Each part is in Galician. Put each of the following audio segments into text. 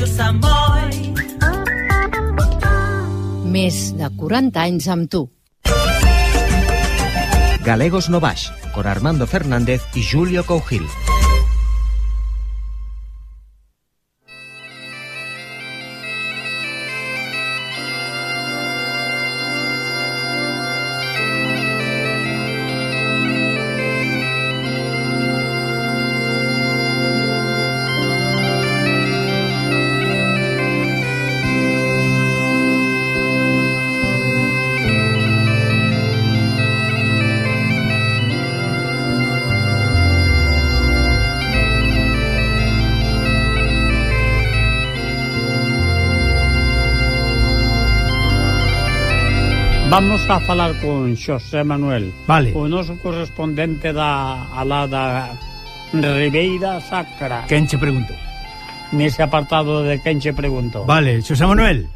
Radio Samboy. Més de 40 anys amb tu. Galegos no Baix, con Armando Fernández y Julio Cougil. Vamos a falar con Xosé Manuel vale. O noso correspondente da alada Ribeira Sacra Quen che pregunto? Nese apartado de quen che pregunto Vale, Xosé Manuel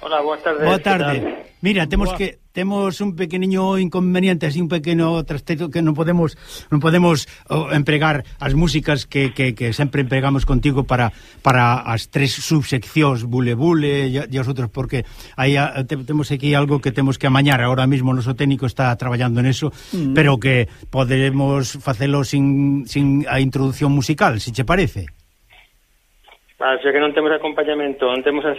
Hola, boa tarde. Boa tarde. Mira, temos boa. que temos un pequeniño inconveniente, así un pequeno trasteto que non podemos non podemos oh, empregar as músicas que, que, que sempre empregamos contigo para para as tres subseccións Bule Bule e, e os outros porque aí a, te, temos aquí algo que temos que amañar. Ahora mismo o noso técnico está traballando neso, mm. pero que poderemos facelo sin, sin a introdución musical, se che parece. Ah, xa que non temos acompañamento, non temos as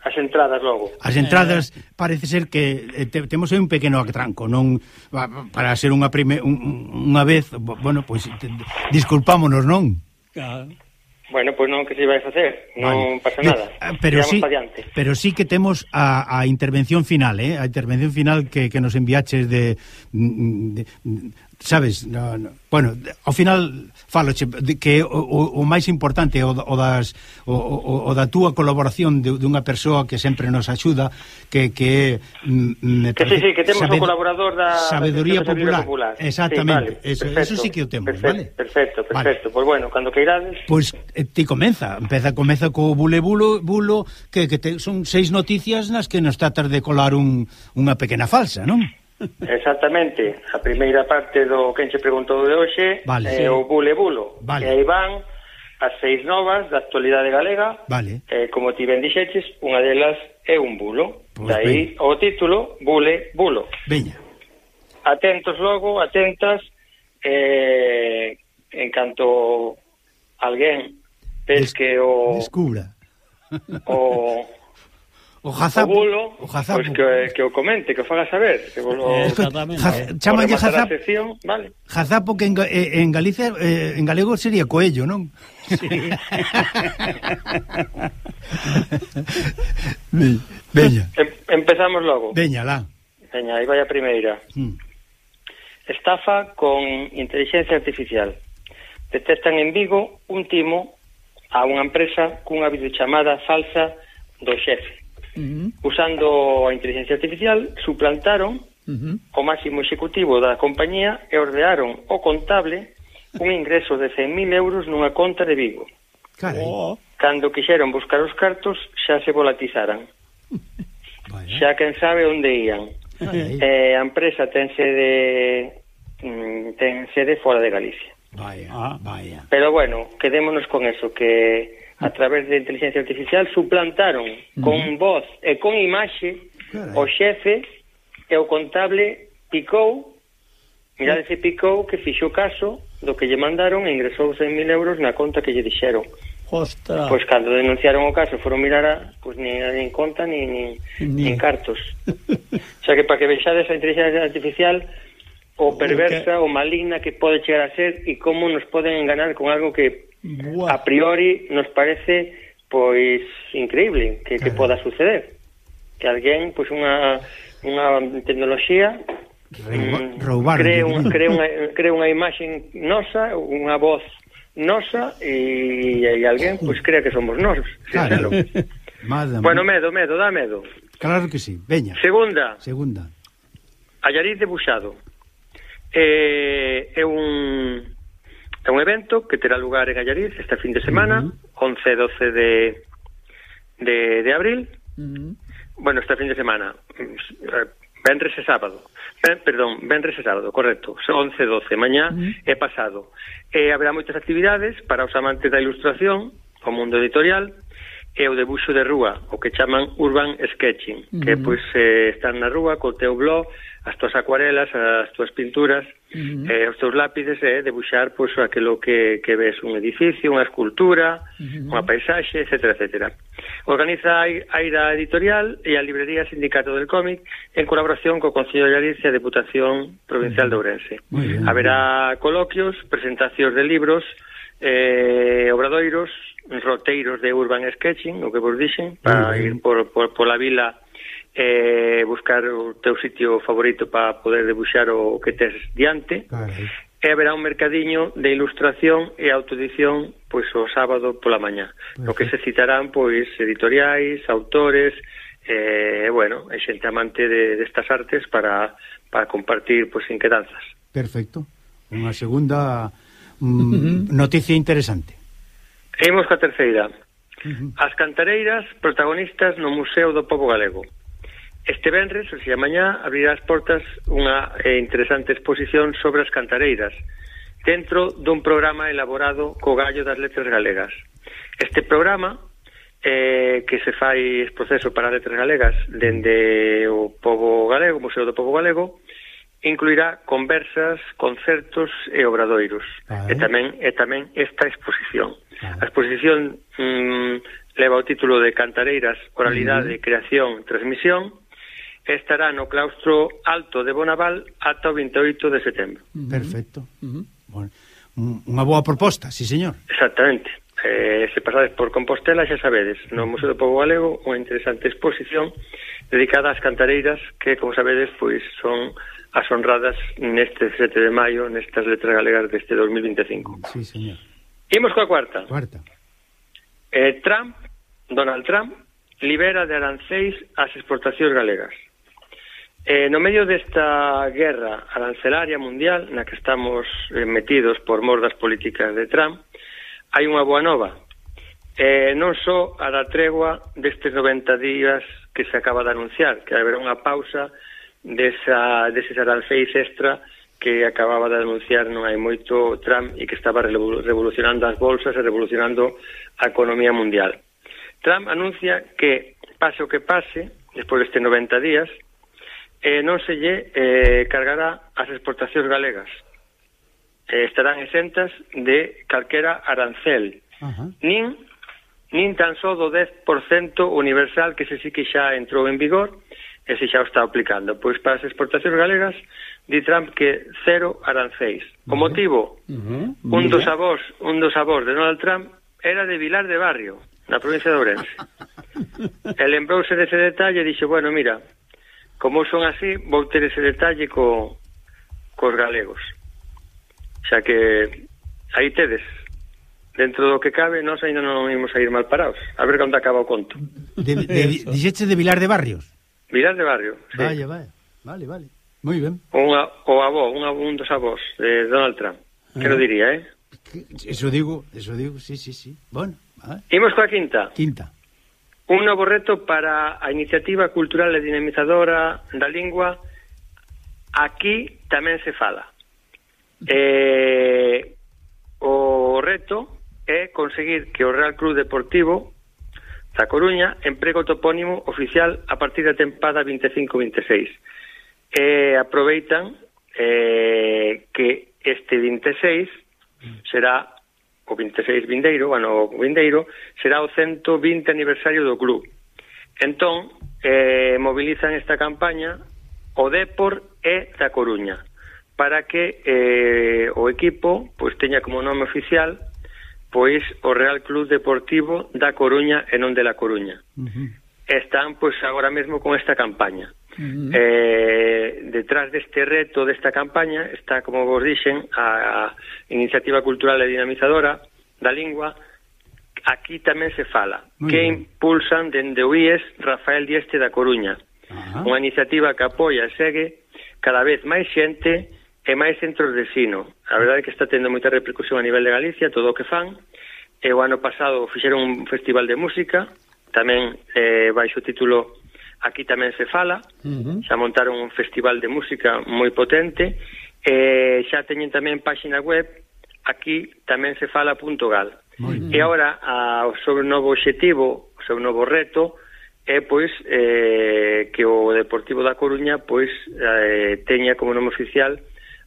As entradas logo. As entradas eh... parece ser que eh, te, temos aí un pequeno atranco, non para ser unha prime, un, unha vez, bueno, pois pues, te, disculpámonos, non? Ah. Bueno, pois pues non que se vai facer, non vale. pasa nada. Eh, pero Tiramos sí, pero sí que temos a, a intervención final, eh? a intervención final que, que nos enviaches de, de, de sabes, no, no, bueno, ao final falo che, que o, o máis importante o, o, das, o, o, o da túa colaboración de, dunha persoa que sempre nos axuda, que que mm, mm, me que, sí, sí, que temos sabed, o colaborador da sabedoría da popular. popular. Exactamente, sí, vale, eso, perfecto, eso sí que o temos, perfecto, vale? Perfecto, perfecto. Vale. Pois pues bueno, cando que irades. Pois pues, eh, ti comeza, empeza comeza co bule bulo, bulo que que te, son seis noticias nas que nos tratas de colar un, unha pequena falsa, non? Exactamente, a primeira parte do que se preguntou de hoxe vale, é sí. o Bule Bulo, vale. e aí van as seis novas da actualidade galega, vale. eh, como ti ben dixeches, unha delas é un bulo, pois pues daí o título Bule Bulo. Veña. Atentos logo, atentas, eh, en canto alguén pes que o... Descubra. o O Jazapo. O bulo, o jazapo. Que, que o comente, que o faga saber. Que bolo, eh, jaz, chamalle Jazapo. Sección, vale. Jazapo que en, eh, en Galicia, eh, en galego sería coello, non? Sí. Veña. Em, empezamos logo. Veña, lá. Veña, aí vai a primeira. Hmm. Estafa con inteligencia artificial. Detectan en Vigo un timo a unha empresa cunha videochamada falsa do xefe usando a inteligencia artificial, suplantaron uh -huh. o máximo executivo da compañía e ordearon o contable un ingreso de 100.000 euros nunha conta de Vigo. Carai. Oh. Cando quixeron buscar os cartos, xa se volatizaran. Vaya. Xa quen sabe onde ían. Eh, a empresa ten sede mm, ten sede fora de Galicia. Vaya, ah, vaya. Pero bueno, quedémonos con eso, que a través de inteligencia artificial suplantaron con voz e con imaxe Carai. o xefe e o contable Picou. Mirade ese Picou que fixo caso do que lle mandaron e ingresou 100.000 euros na conta que lle dixeron. Ostras. Pois cando denunciaron o caso foron mirar a, pois nin, nin conta nin, nin, nin cartos. Xa que para que vexades a inteligencia artificial o perversa, o, o maligna que pode chegar a ser e como nos poden enganar con algo que Buah. a priori nos parece pois increíble que, que eh. poda suceder que alguén pois unha unha tecnoloxía mm, roubar cree, un, cree, unha, cree unha imaxe nosa, unha voz nosa e, e alguén pois oh. crea que somos nós. Claro. Madre bueno, medo, medo, dá medo. Claro que sí, veña. Segunda. Segunda. Allariz de Buxado. Eh, é un É un evento que terá lugar en Allariz este fin de semana, uh -huh. 11 e 12 de, de, de abril. Uh -huh. Bueno, este fin de semana, vendres e sábado. Ben, perdón, vendres e sábado, correcto. 11 e 12, mañá uh -huh. e pasado. Eh, e haberá moitas actividades para os amantes da ilustración, o mundo editorial, e o debuxo de rúa, o que chaman urban sketching, uh -huh. que pois eh, están na rúa co teu blog as túas acuarelas, as túas pinturas, uh -huh. eh, os teus lápides e eh, debuxar pois pues, aquilo que, que ves, un edificio, unha escultura, uh -huh. unha paisaxe, etc. etcétera. Organiza a Aira Editorial e a librería Sindicato del Cómic en colaboración co Concello de Galicia e Deputación Provincial de Ourense. Haberá coloquios, presentacións de libros, eh, obradoiros, roteiros de urban sketching, o que vos dixen, para ir por, por, por la vila eh, buscar o teu sitio favorito para poder debuxar o que tes diante. Carai. e haberá un mercadiño de ilustración e autoedición pois o sábado pola mañá. No que se citarán pois editoriais, autores eh, bueno, e xente amante de, destas artes para, para compartir pois inquedanzas. Perfecto, unha segunda mm, noticia interesante. Imos coa terceira. As cantareiras protagonistas no Museo do Pobo Galego. Este venres, o sea, mañá, abrirá as portas unha eh, interesante exposición sobre as cantareiras, dentro dun programa elaborado co Gallo das Letras Galegas. Este programa, eh, que se fai este proceso para letras galegas dende o Pobo Galego, o Museo do Pobo Galego, incluirá conversas, concertos e obradoiros. Ah, eh? E tamén e tamén esta exposición. Ah. A exposición mm, leva o título de Cantareiras, Oralidade, mm. Creación, Transmisión, estará no claustro alto de Bonaval ata o 28 de setembro. Perfecto. Uh -huh. bueno, unha boa proposta, sí señor. Exactamente. Eh, se pasades por Compostela, xa sabedes, no Museo do Pobo Galego, unha interesante exposición dedicada ás cantareiras que, como sabedes, pois son as honradas neste 7 de maio nestas letras galegas deste 2025. Sí, señor. Imos coa cuarta. Cuarta. Eh, Trump, Donald Trump, libera de arancéis as exportacións galegas. Eh, no medio desta guerra arancelaria mundial na que estamos eh, metidos por mor das políticas de Trump, hai unha boa nova. Eh, non só a da tregua destes 90 días que se acaba de anunciar, que haberá unha pausa desa, deses aranceis extra que acababa de anunciar non hai moito Trump e que estaba revolucionando as bolsas e revolucionando a economía mundial. Trump anuncia que, pase o que pase, despois destes 90 días, eh, non se lle eh, cargará as exportacións galegas. Eh, estarán exentas de calquera arancel. Uh -huh. Nin nin tan só do 10% universal que se sí que xa entrou en vigor e se xa o está aplicando. Pois para as exportacións galegas di Trump que cero arancéis. O motivo, uh -huh. un dos avós, un dos avós de Donald Trump era de Vilar de Barrio, na provincia de Ourense. e lembrouse dese detalle e dixo, bueno, mira, Como son así, vou ter ese detalle co, cos galegos. Xa que aí tedes, dentro do que cabe, nós ainda non imos a ir mal parados. A ver cando acaba o conto. De, de, de, de Vilar de Barrios? Vilar de Barrio, sí. Vaya, vaya. Vale, vale. Moi ben. Unha, o avó, un, un dos avós de Donald Trump. Que ah. lo diría, eh? Eso digo, eso digo, sí, sí, sí. Bueno, vale. Imos coa quinta. Quinta un novo reto para a iniciativa cultural e dinamizadora da lingua. Aquí tamén se fala. Eh, o reto é conseguir que o Real Club Deportivo da Coruña emprego topónimo oficial a partir da tempada 25-26 e aproveitan eh, que este 26 mm. será o 26 vindeiro, ano vindeiro, será o 120 aniversario do club. Entón, eh, movilizan esta campaña o Depor e da Coruña para que eh, o equipo pois teña como nome oficial pois o Real Club Deportivo da Coruña e non de la Coruña. Uh -huh. Están pois agora mesmo con esta campaña. Uh -huh. eh, detrás deste reto desta campaña está, como vos dixen, a, a Iniciativa Cultural e Dinamizadora da Lingua, aquí tamén se fala, Muy que bien. impulsan dende o IES Rafael Dieste da Coruña, uh -huh. unha iniciativa que apoia e segue cada vez máis xente e máis centros de sino. A verdade é que está tendo moita repercusión a nivel de Galicia, todo o que fan, e o ano pasado fixeron un festival de música, tamén eh, baixo o título aquí tamén se fala, uh -huh. xa montaron un festival de música moi potente, e xa teñen tamén páxina web, aquí tamén se fala.gal. E agora a, o seu novo obxectivo, o seu novo reto, é pois eh, que o Deportivo da Coruña pois eh, teña como nome oficial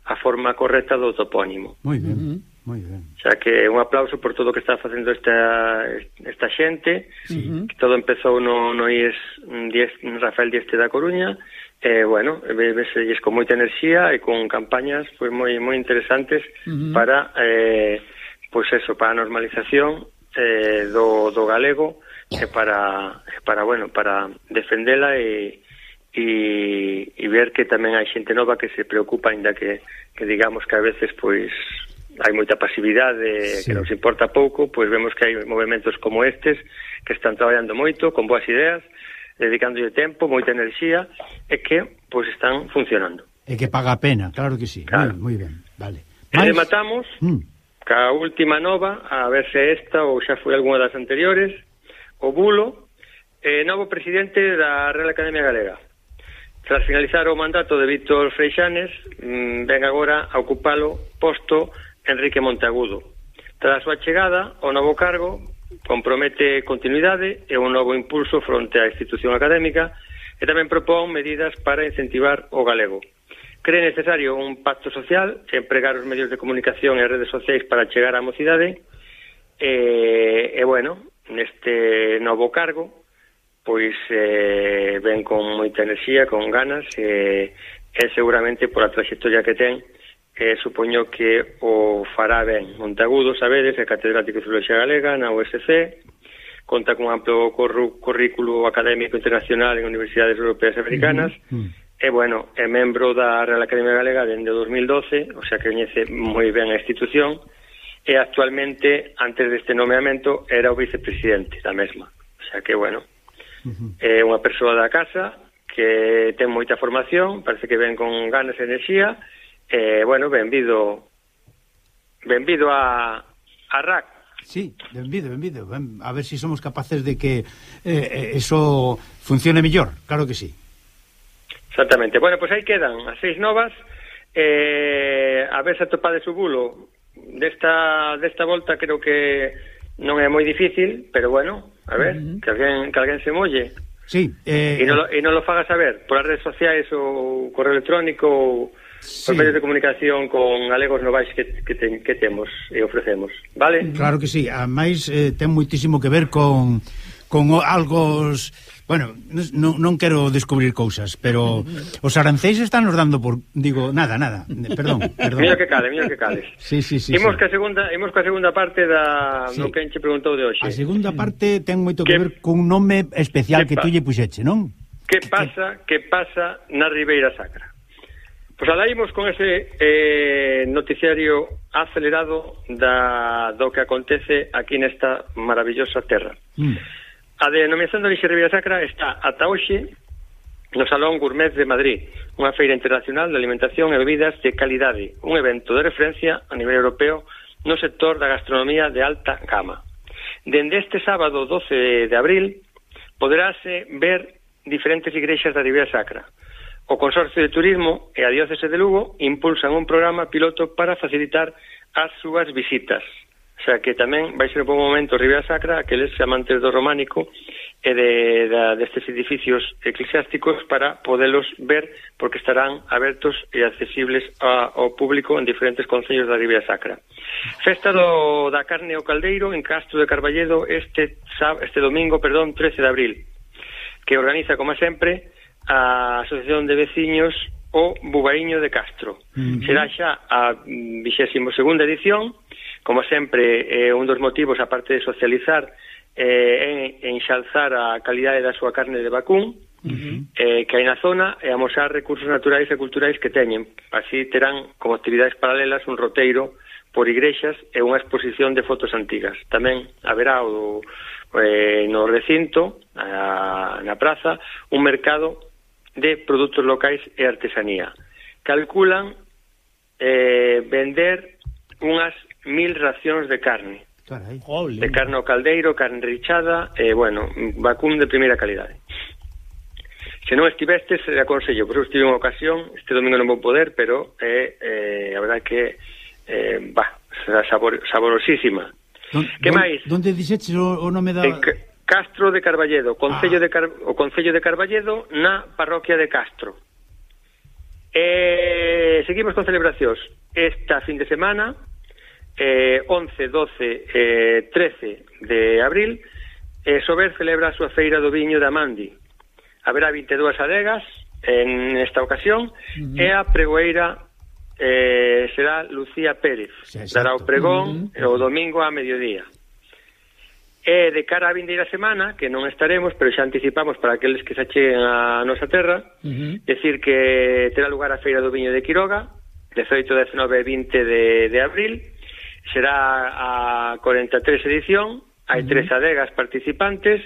a forma correcta do topónimo. Moi ben. Uh -huh. Moi ben. Xa que un aplauso por todo o que está facendo esta, esta xente, sí. que todo empezou no, no IES, Diez, Rafael Dieste da Coruña, e, eh, bueno, veselles con moita enerxía e con campañas pois, moi moi interesantes uh -huh. para, eh, pois eso, para a normalización eh, do, do galego e para, para, bueno, para defendela e, e, e ver que tamén hai xente nova que se preocupa, ainda que, que digamos que a veces, pois, hai moita pasividade sí. que nos importa pouco, pois vemos que hai movimentos como estes que están traballando moito, con boas ideas, dedicándolle tempo, moita enerxía e que pois están funcionando. E que paga a pena, claro que sí. Claro. Moi, moi ben, vale. Mais... E rematamos mm. ca última nova, a ver se esta ou xa foi algunha das anteriores, o bulo, eh, novo presidente da Real Academia Galega. Tras finalizar o mandato de Víctor Freixanes, mm, ven agora a ocupalo posto Enrique Monteagudo. Tras a súa chegada ao novo cargo, compromete continuidade e un novo impulso fronte á institución académica e tamén propón medidas para incentivar o galego. Cree necesario un pacto social, empregar os medios de comunicación e as redes sociais para chegar á mocidade e, e bueno, neste novo cargo pois eh, ven con moita enerxía, con ganas e, e seguramente por a trayectoria que ten eh, supoño que o fará ben. Montagudo, sabedes, é catedrático de Filología Galega na USC, conta cun amplo currículo académico internacional en universidades europeas e americanas, mm -hmm. e, bueno, é membro da Real Academia Galega dende 2012, o sea que coñece moi ben a institución, e actualmente, antes deste nomeamento, era o vicepresidente da mesma. O sea que, bueno, uh -huh. é unha persoa da casa que ten moita formación, parece que ven con ganas e enerxía, eh, bueno, benvido benvido a, a RAC. Sí, benvido, benvido. Ben, A ver se si somos capaces de que eh, eh, eso funcione mellor. Claro que sí. Exactamente, bueno, pois pues aí quedan as seis novas. Eh, A ver se atopades o bulo. Desta, desta volta creo que non é moi difícil Pero bueno, a ver, uh -huh. que, alguén, que alguén se molle. Sí, eh... e, non lo, e non lo fagas saber por as redes sociais ou correo electrónico ou sí. os medios de comunicación con galegos novais que, que, ten, que temos e ofrecemos, vale? Claro que sí, a máis eh, ten moitísimo que ver con, con algo... Bueno, non, non quero descubrir cousas, pero os arancéis están nos dando por... Digo, nada, nada, perdón, perdón. Mira que cale, mira que cale. Sí, sí, sí. Imos sí. que segunda, imos que segunda parte da sí. no que enche preguntou de hoxe. A segunda parte ten moito que, que ver cun nome especial que, que tú lle puxeche, non? Que pasa, que pasa na Ribeira Sacra? Pois alaímos con ese eh, noticiario acelerado da, do que acontece aquí nesta maravillosa terra. Mm. A denominación de Orixe Ribeira Sacra está ata hoxe no Salón Gourmet de Madrid, unha feira internacional de alimentación e bebidas de calidade, un evento de referencia a nivel europeo no sector da gastronomía de alta gama. Dende este sábado 12 de abril poderase ver diferentes igrexas da Ribeira Sacra, O Consorcio de Turismo e a Diócese de Lugo impulsan un programa piloto para facilitar as súas visitas. O sea que tamén vai ser un bom momento Ribeira Sacra, aqueles amantes do románico e de, de, destes edificios eclesiásticos para podelos ver porque estarán abertos e accesibles a, ao público en diferentes concellos da Ribeira Sacra. Festa do, da carne ao caldeiro en Castro de Carballedo este, este domingo, perdón, 13 de abril que organiza, como sempre, a Asociación de Veciños o Bubariño de Castro. Uh -huh. Será xa a 22ª edición, como sempre, eh, un dos motivos, aparte de socializar, eh, en, enxalzar a calidade da súa carne de vacún, Uh -huh. eh, que hai na zona e amosar recursos naturais e culturais que teñen. Así terán como actividades paralelas un roteiro por igrexas e unha exposición de fotos antigas. Tamén haberá o, eh, no recinto, a, na praza, un mercado de produtos locais e artesanía. Calculan eh, vender unhas mil racións de carne. Carai. De carne ao caldeiro, carne richada, e, eh, bueno, vacún de primeira calidade. Se non estivestes, se aconsello, Por eu estive en ocasión, este domingo non vou poder, pero é, eh, eh, a verdad que, eh, bah, será sabor, saborosísima. Don, que don, máis? Donde dixetes o, o nome da... En, Castro de Carballedo, Concello ah. de Car o Concello de Carballedo na parroquia de Castro. Eh, seguimos con celebracións. Esta fin de semana, eh, 11, 12, eh, 13 de abril, eh, Sober celebra a súa feira do viño da Mandi. Haberá 22 adegas en esta ocasión uh -huh. e a pregoeira eh, será Lucía Pérez. Sí, dará o pregón uh -huh. o domingo a mediodía. E de cara a vindeira semana, que non estaremos, pero xa anticipamos para aqueles que se acheguen a nosa terra, uh -huh. decir que terá lugar a Feira do Viño de Quiroga, 18, 19 e 20 de, de abril, será a 43 edición, hai uh -huh. tres adegas participantes,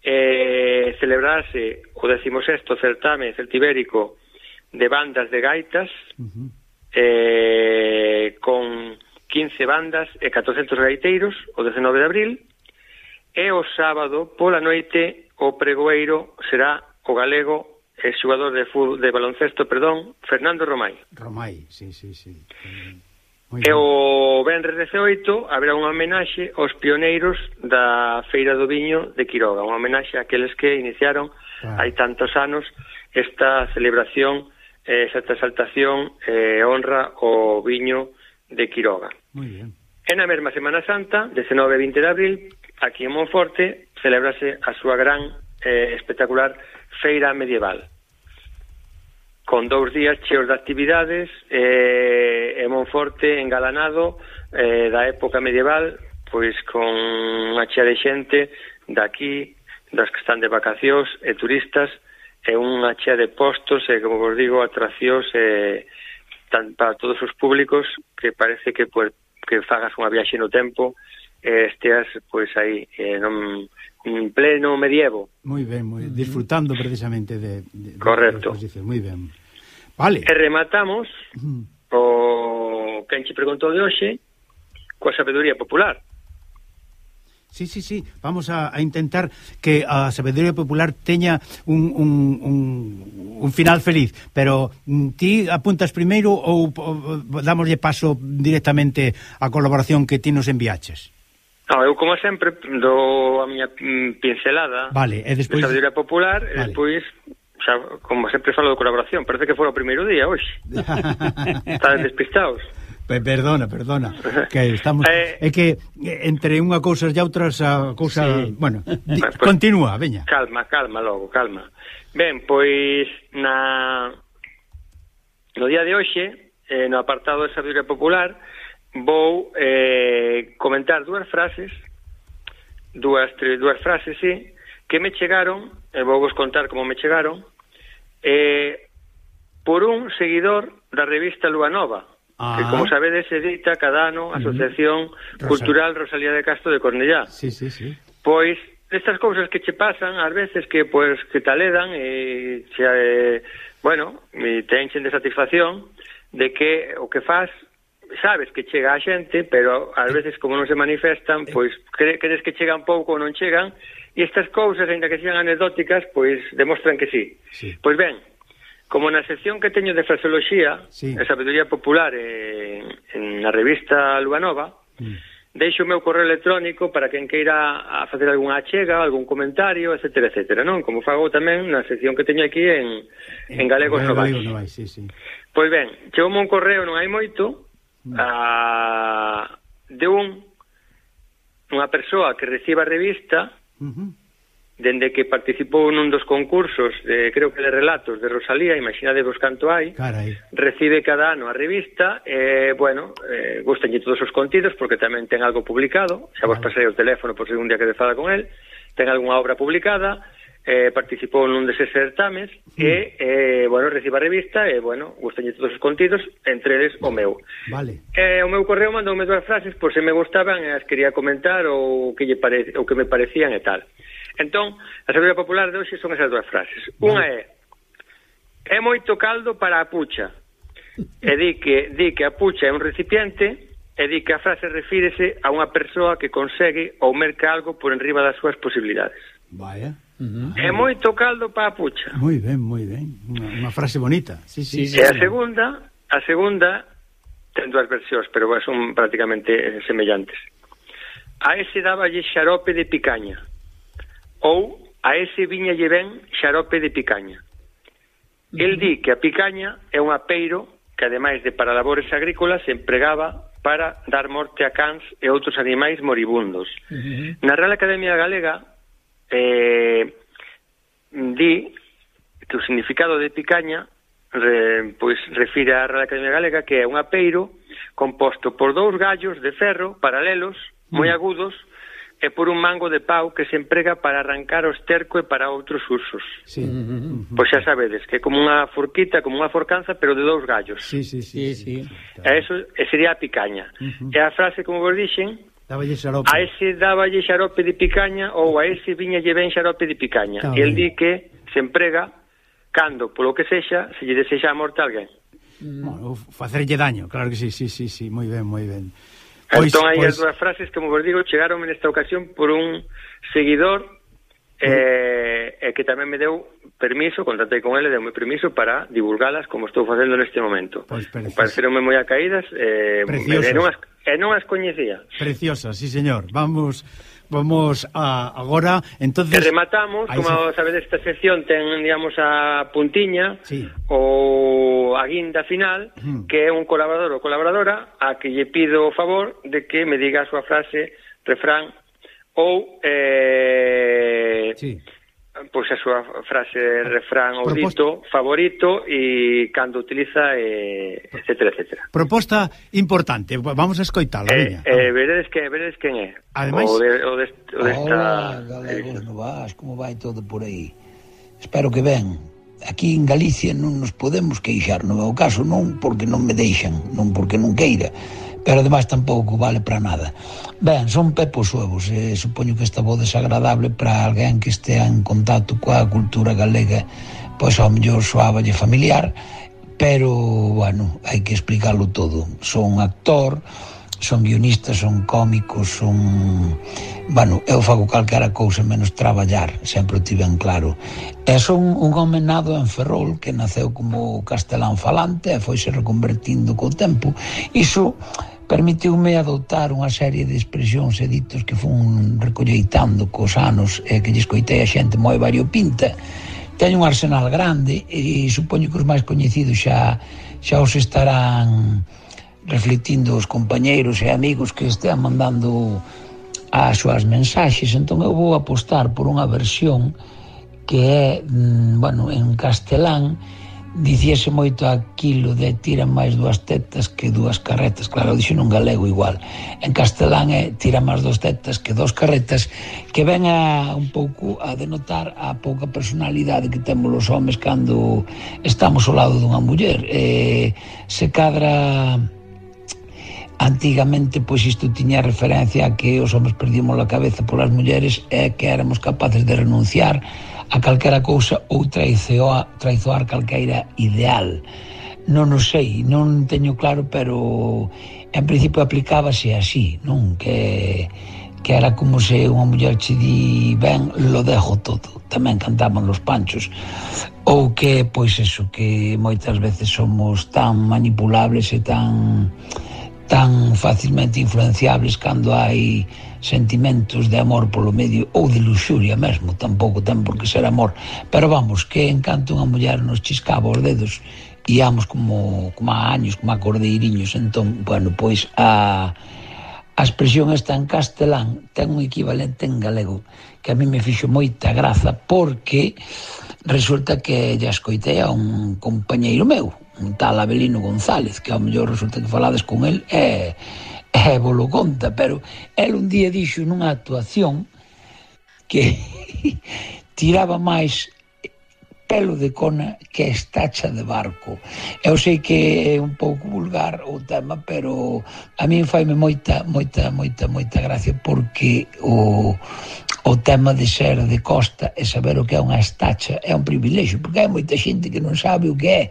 eh, celebrarse o 16 certame celtibérico de bandas de gaitas, uh -huh. eh, con 15 bandas e 400 gaiteiros, o 19 de abril, E o sábado pola noite o pregoeiro será o galego e xogador de fútbol, de baloncesto, perdón, Fernando Romai. Romai, sí, sí, sí. Muy e o Benres 18 haberá unha homenaxe aos pioneiros da Feira do Viño de Quiroga, unha homenaxe a aqueles que iniciaron claro. hai tantos anos esta celebración, eh, esta exaltación eh, honra o viño de Quiroga. Muy bien. E na mesma Semana Santa, 19 e 20 de abril, aquí en Monforte celebrase a súa gran eh, espectacular feira medieval. Con dous días cheos de actividades eh, e Monforte engalanado eh, da época medieval pois con unha chea de xente daqui, das que están de vacacións e turistas e unha chea de postos e, como vos digo, atraccións e, tan, para todos os públicos que parece que, pues, que fagas unha viaxe no tempo e esteas pois aí eh, non en pleno medievo. Moi ben, moi, disfrutando precisamente de, de Correcto. De moi ben. Vale. E rematamos mm. o que enche preguntou de hoxe coa sabedoría popular. Sí, sí, sí, vamos a, a intentar que a sabedoría popular teña un, un, un, un final feliz, pero mm, ti apuntas primeiro ou, ou damoslle paso directamente á colaboración que ti nos enviaches? No, eu como sempre do a miña mm, pincelada Vale, e despois de sabiduría popular, vale. e despois xa, como sempre falo de colaboración, parece que foi o primeiro día hoxe. Estades despistados. Perdona, perdona, que estamos eh, é que eh, entre unha cousa e outras a cousa, sí. bueno, di, pues, continúa, veña. Calma, calma logo, calma. Ben, pois na no día de hoxe, eh, no apartado de sabiduría popular, vou eh, comentar dúas frases dúas, tres, dúas frases, sí que me chegaron, e vou vos contar como me chegaron eh, por un seguidor da revista Lua Nova ah. que como sabedes edita cada ano a Asociación uh -huh. Cultural Rosalía de Castro de Cornellá sí, sí, sí. pois estas cousas que che pasan ás veces que pois que taledan e xa, eh, bueno, e te enchen de satisfacción de que o que faz sabes que chega a xente, pero ás veces como non se manifestan, eh. pois cre, crees que chegan pouco ou non chegan, e estas cousas, ainda que sean anecdóticas, pois demostran que sí. sí. Pois ben, como na sección que teño de fraseoloxía, sí. e sabedoría popular en na revista Luanova, mm. deixo o meu correo electrónico para quen queira a facer algunha achega, algún comentario, etc, etc, non? Como fago tamén na sección que teño aquí en, en, en Galegos Novais. Novais sí, sí. Pois ben, chegou un correo, non hai moito, a, de un unha persoa que reciba a revista uh -huh. dende que participou nun dos concursos de, creo que de relatos de Rosalía imaginade vos canto hai Carai. recibe cada ano a revista e eh, bueno, eh, gustanlle todos os contidos porque tamén ten algo publicado xa vos pasei o teléfono por se un día que de fala con el ten algunha obra publicada eh, participou nun deses certames mm. e, eh, bueno, reciba a revista e, bueno, gustalle todos os contidos, entre eles o meu. Vale. Eh, o meu correo mandoume dúas frases por se me gustaban e as quería comentar ou que, lle pare... ou que me parecían e tal. Entón, a sabedoria popular de hoxe son esas dúas frases. Vale. Unha é É moito caldo para a pucha. E di que, di que a pucha é un recipiente e di que a frase refírese a unha persoa que consegue ou merca algo por enriba das súas posibilidades. Vaya. Uh -huh. É moito caldo para a pucha. Moi ben, moi ben. Unha frase bonita. Sí, sí, sí, e sí, a sí. segunda, a segunda ten dúas versións, pero son prácticamente semellantes. A ese daballe xarope de picaña ou a ese viñalle ben xarope de picaña. El di que a picaña é un apeiro que, ademais de para labores agrícolas, se empregaba para dar morte a cans e outros animais moribundos. Uh -huh. Na Real Academia Galega eh, di que o significado de picaña re, pois refire a Real Academia Galega que é un apeiro composto por dous gallos de ferro paralelos, moi mm. agudos, e por un mango de pau que se emprega para arrancar o esterco e para outros usos. Sí. Mm, mm, pois xa sabedes, que é como unha forquita, como unha forcanza, pero de dous gallos. Sí, sí, sí. sí, sí. E iso sería a picaña. Uh -huh. E a frase, como vos dixen, Daballe xarope. A ese daballe xarope de picaña ou a ese viñalle ben xarope de picaña. Tá e el di que se emprega cando, polo que sexa, se lle desexa a morte a alguén. Mm. Bueno, facerlle daño, claro que sí, sí, sí, sí, moi ben, moi ben. Entón, pois, entón hai pois... as dúas frases como vos digo, chegaron nesta ocasión por un seguidor e, e que tamén me deu permiso, contatei con ele, deu-me permiso para divulgalas como estou facendo neste momento. Pois Pareceronme moi acaídas, eh, e non as, e non as coñecía. Preciosas, sí señor. Vamos vamos a agora, entonces... E rematamos, como se... sabedes, esta sección ten, digamos, a puntiña sí. ou a guinda final, mm. que é un colaborador ou colaboradora a que lle pido o favor de que me diga a súa frase, refrán, ou eh, sí. pois a súa frase refrán ou dito favorito e cando utiliza eh, etcétera, etcétera. Proposta importante, vamos a escoitala, eh, veña. Eh, veredes que veredes quen é. Ademais, o, de, o, de, o desta Hola, galegos no vas, como vai todo por aí? Espero que ben. Aquí en Galicia non nos podemos queixar, no meu caso non porque non me deixan, non porque non queira, pero ademais tampouco vale para nada. Ben, son pepos suevos, e supoño que esta voz desagradable para alguén que estea en contacto coa cultura galega, pois ao mellor soaballe familiar, pero, bueno, hai que explicarlo todo. Son actor, son guionistas, son cómicos, son... Bueno, eu fago calcara cousa menos traballar, sempre o tiven claro. E son un home nado en Ferrol que naceu como castelán falante e foi se reconvertindo co tempo. Iso permitiume adoptar unha serie de expresións e ditos que fun recolleitando cos anos e que lle escoitei a xente moi variopinta. Teño un arsenal grande e supoño que os máis coñecidos xa xa os estarán refletindo os compañeiros e amigos que estean mandando as súas mensaxes. Entón eu vou apostar por unha versión que é, mm, bueno, en castelán dicíase moito aquilo de tiran máis dúas tetas que dúas carretas. Claro, dixo nun galego igual. En castelán é tira máis dúas tetas que dúas carretas que ven a un pouco a denotar a pouca personalidade que temos os homes cando estamos ao lado dunha muller. Eh, se cadra antigamente pois isto tiña referencia a que os homens perdíamos a cabeza polas mulleres e que éramos capaces de renunciar a calquera cousa ou traizoar, traizoar calqueira ideal. Non o sei, non teño claro, pero en principio aplicábase así, non? Que que era como se unha muller che di ben, lo dejo todo tamén cantaban los panchos ou que, pois eso, que moitas veces somos tan manipulables e tan tan facilmente influenciables cando hai sentimentos de amor polo medio ou de luxuria mesmo, tampouco ten por que ser amor. Pero vamos, que en canto unha muller nos chiscaba os dedos íamos como, como a años, como a cordeiriños, entón, bueno, pois a, a expresión esta en castelán ten un equivalente en galego que a mí me fixo moita graza porque resulta que ya escoitei a un compañeiro meu, un tal Abelino González, que ao mellor resulta que falades con el, é, é bolo conta, pero el un día dixo nunha actuación que tiraba máis pelo de cona que estacha de barco. Eu sei que é un pouco vulgar o tema, pero a min faime moita, moita, moita, moita gracia porque o, o tema de ser de costa e saber o que é unha estacha é un privilexio, porque hai moita xente que non sabe o que é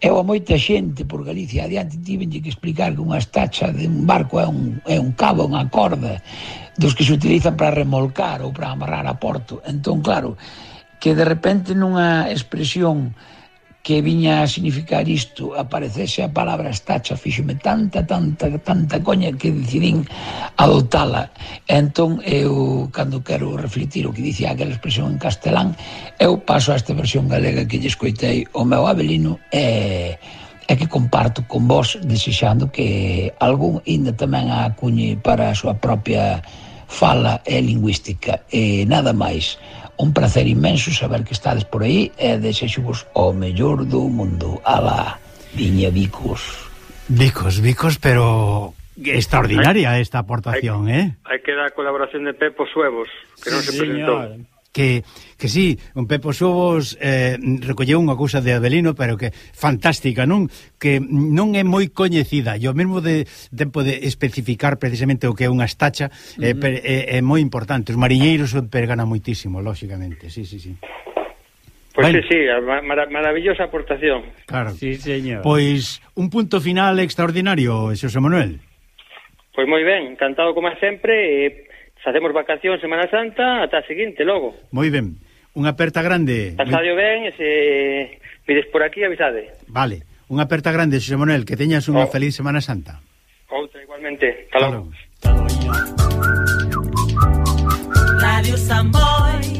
Eu a moita xente por Galicia adiante tivenlle que explicar que unha estacha de un barco é un, é un cabo, unha corda dos que se utilizan para remolcar ou para amarrar a porto. Entón, claro, que de repente nunha expresión que viña a significar isto aparecese a palabra estacha fíxome tanta, tanta, tanta coña que decidín adotala entón eu cando quero refletir o que dicía aquela expresión en castelán eu paso a esta versión galega que lle escoitei o meu abelino e, e que comparto con vos desexando que algún ainda tamén a acuñe para a súa propia fala e lingüística. E nada máis un placer inmenso saber que estades por aí e desexo vos o mellor do mundo. Ala, viña Vicos. Vicos, Vicos, pero extraordinaria esta aportación, hai, eh? Hai que dar colaboración de Pepo Suevos, que sí, non se señor. presentou que, que sí, un Pepo Xobos eh, recolleu unha cousa de Abelino, pero que fantástica, non? Que non é moi coñecida, e ao mesmo de tempo de especificar precisamente o que é unha estacha, uh -huh. eh, per, é, é moi importante. Os mariñeiros pergana moitísimo, lóxicamente, sí, sí, sí. Pois pues sí, sí, mar maravillosa aportación. Claro. Sí, señor. Pois un punto final extraordinario, Xosé Manuel. Pois moi ben, encantado como sempre, e facemos vacación Semana Santa ata a seguinte logo. Moi ben. Unha aperta grande. Pasadio ben, se pides por aquí avisade. Vale. Unha aperta grande, Xosé Manuel, que teñas unha oh. feliz Semana Santa. Outra igualmente. Hasta logo. Radio Samboy